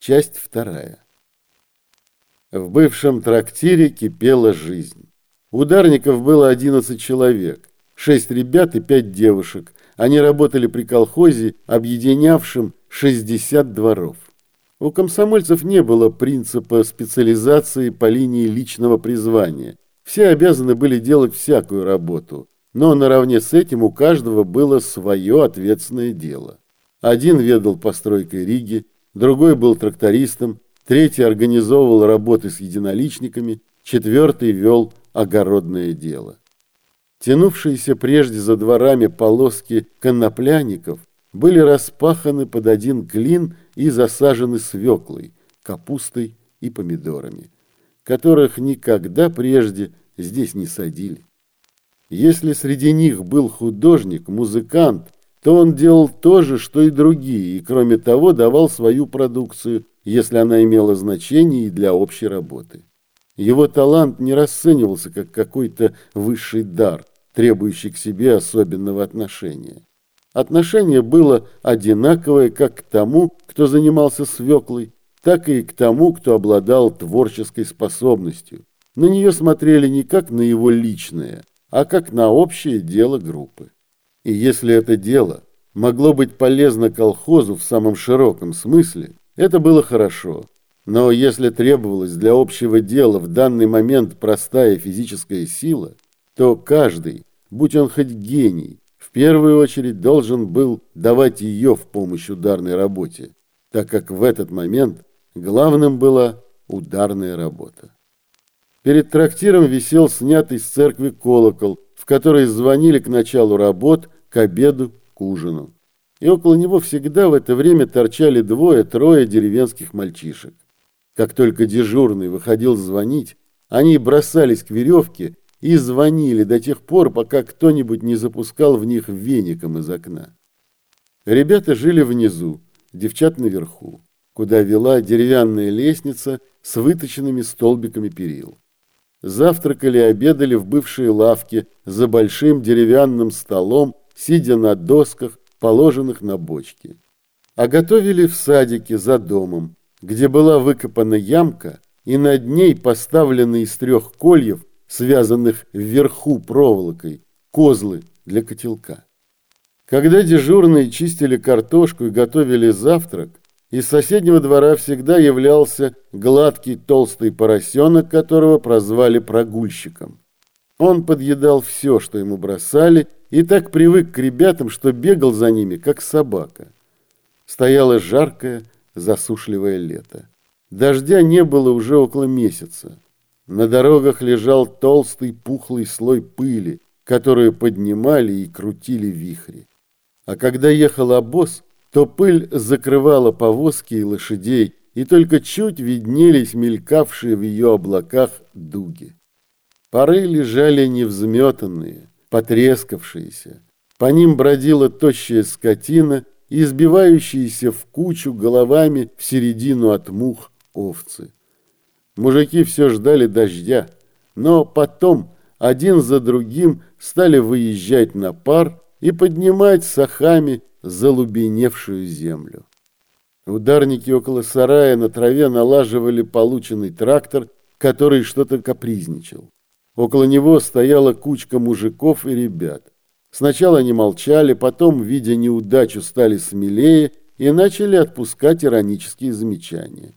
Часть вторая. В бывшем трактире кипела жизнь. Ударников было 11 человек, 6 ребят и 5 девушек. Они работали при колхозе, объединявшем 60 дворов. У комсомольцев не было принципа специализации по линии личного призвания. Все обязаны были делать всякую работу, но наравне с этим у каждого было свое ответственное дело. Один ведал постройкой Риги, другой был трактористом, третий организовывал работы с единоличниками, четвертый вел огородное дело. Тянувшиеся прежде за дворами полоски конопляников были распаханы под один клин и засажены свеклой, капустой и помидорами, которых никогда прежде здесь не садили. Если среди них был художник, музыкант – то он делал то же, что и другие, и кроме того давал свою продукцию, если она имела значение и для общей работы. Его талант не расценивался как какой-то высший дар, требующий к себе особенного отношения. Отношение было одинаковое как к тому, кто занимался свеклой, так и к тому, кто обладал творческой способностью. На нее смотрели не как на его личное, а как на общее дело группы. И если это дело могло быть полезно колхозу в самом широком смысле, это было хорошо. Но если требовалась для общего дела в данный момент простая физическая сила, то каждый, будь он хоть гений, в первую очередь должен был давать ее в помощь ударной работе, так как в этот момент главным была ударная работа. Перед трактиром висел снятый с церкви колокол, в который звонили к началу работ, к обеду, к ужину. И около него всегда в это время торчали двое-трое деревенских мальчишек. Как только дежурный выходил звонить, они бросались к веревке и звонили до тех пор, пока кто-нибудь не запускал в них веником из окна. Ребята жили внизу, девчат наверху, куда вела деревянная лестница с выточенными столбиками перил. Завтракали и обедали в бывшей лавке за большим деревянным столом, сидя на досках, положенных на бочки. А готовили в садике за домом, где была выкопана ямка, и над ней поставлены из трех кольев, связанных вверху проволокой, козлы для котелка. Когда дежурные чистили картошку и готовили завтрак, из соседнего двора всегда являлся гладкий толстый поросенок, которого прозвали прогульщиком. Он подъедал все, что ему бросали, и так привык к ребятам, что бегал за ними, как собака. Стояло жаркое, засушливое лето. Дождя не было уже около месяца. На дорогах лежал толстый пухлый слой пыли, которую поднимали и крутили вихри. А когда ехал обоз, то пыль закрывала повозки и лошадей, и только чуть виднелись мелькавшие в ее облаках дуги. Поры лежали невзметанные, потрескавшиеся. По ним бродила тощая скотина, избивающиеся в кучу головами в середину от мух овцы. Мужики все ждали дождя, но потом один за другим стали выезжать на пар и поднимать сахами залубеневшую землю. Ударники около сарая на траве налаживали полученный трактор, который что-то капризничал. Около него стояла кучка мужиков и ребят. Сначала они молчали, потом, видя неудачу, стали смелее и начали отпускать иронические замечания.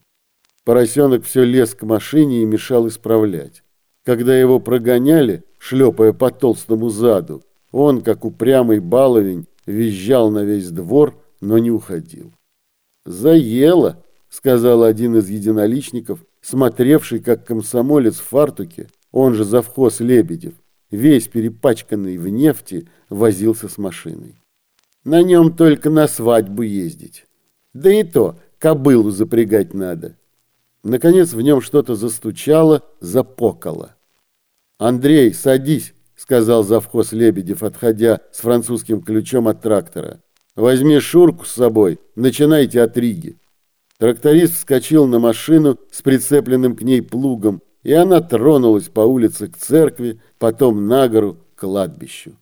Поросенок все лез к машине и мешал исправлять. Когда его прогоняли, шлепая по толстому заду, он, как упрямый баловень, визжал на весь двор, но не уходил. «Заело», — сказал один из единоличников, смотревший, как комсомолец в фартуке, он же завхоз Лебедев, весь перепачканный в нефти, возился с машиной. На нем только на свадьбу ездить. Да и то, кобылу запрягать надо. Наконец в нем что-то застучало, запокало. «Андрей, садись!» — сказал завхоз Лебедев, отходя с французским ключом от трактора. «Возьми Шурку с собой, начинайте от Риги». Тракторист вскочил на машину с прицепленным к ней плугом, и она тронулась по улице к церкви, потом на гору, к кладбищу.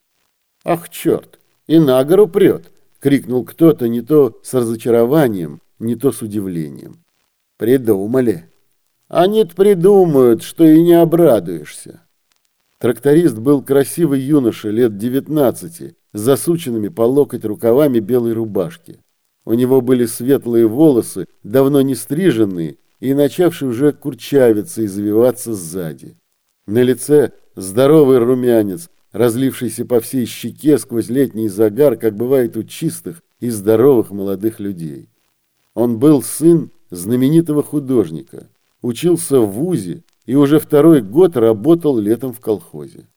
«Ах, черт! И на гору прет!» — крикнул кто-то не то с разочарованием, не то с удивлением. Придумали. Они-то придумают, что и не обрадуешься. Тракторист был красивый юноша лет девятнадцати, с засученными по локоть рукавами белой рубашки. У него были светлые волосы, давно не стриженные и начавшие уже курчавиться и завиваться сзади. На лице здоровый румянец, разлившийся по всей щеке сквозь летний загар, как бывает у чистых и здоровых молодых людей. Он был сын знаменитого художника, учился в ВУЗе и уже второй год работал летом в колхозе.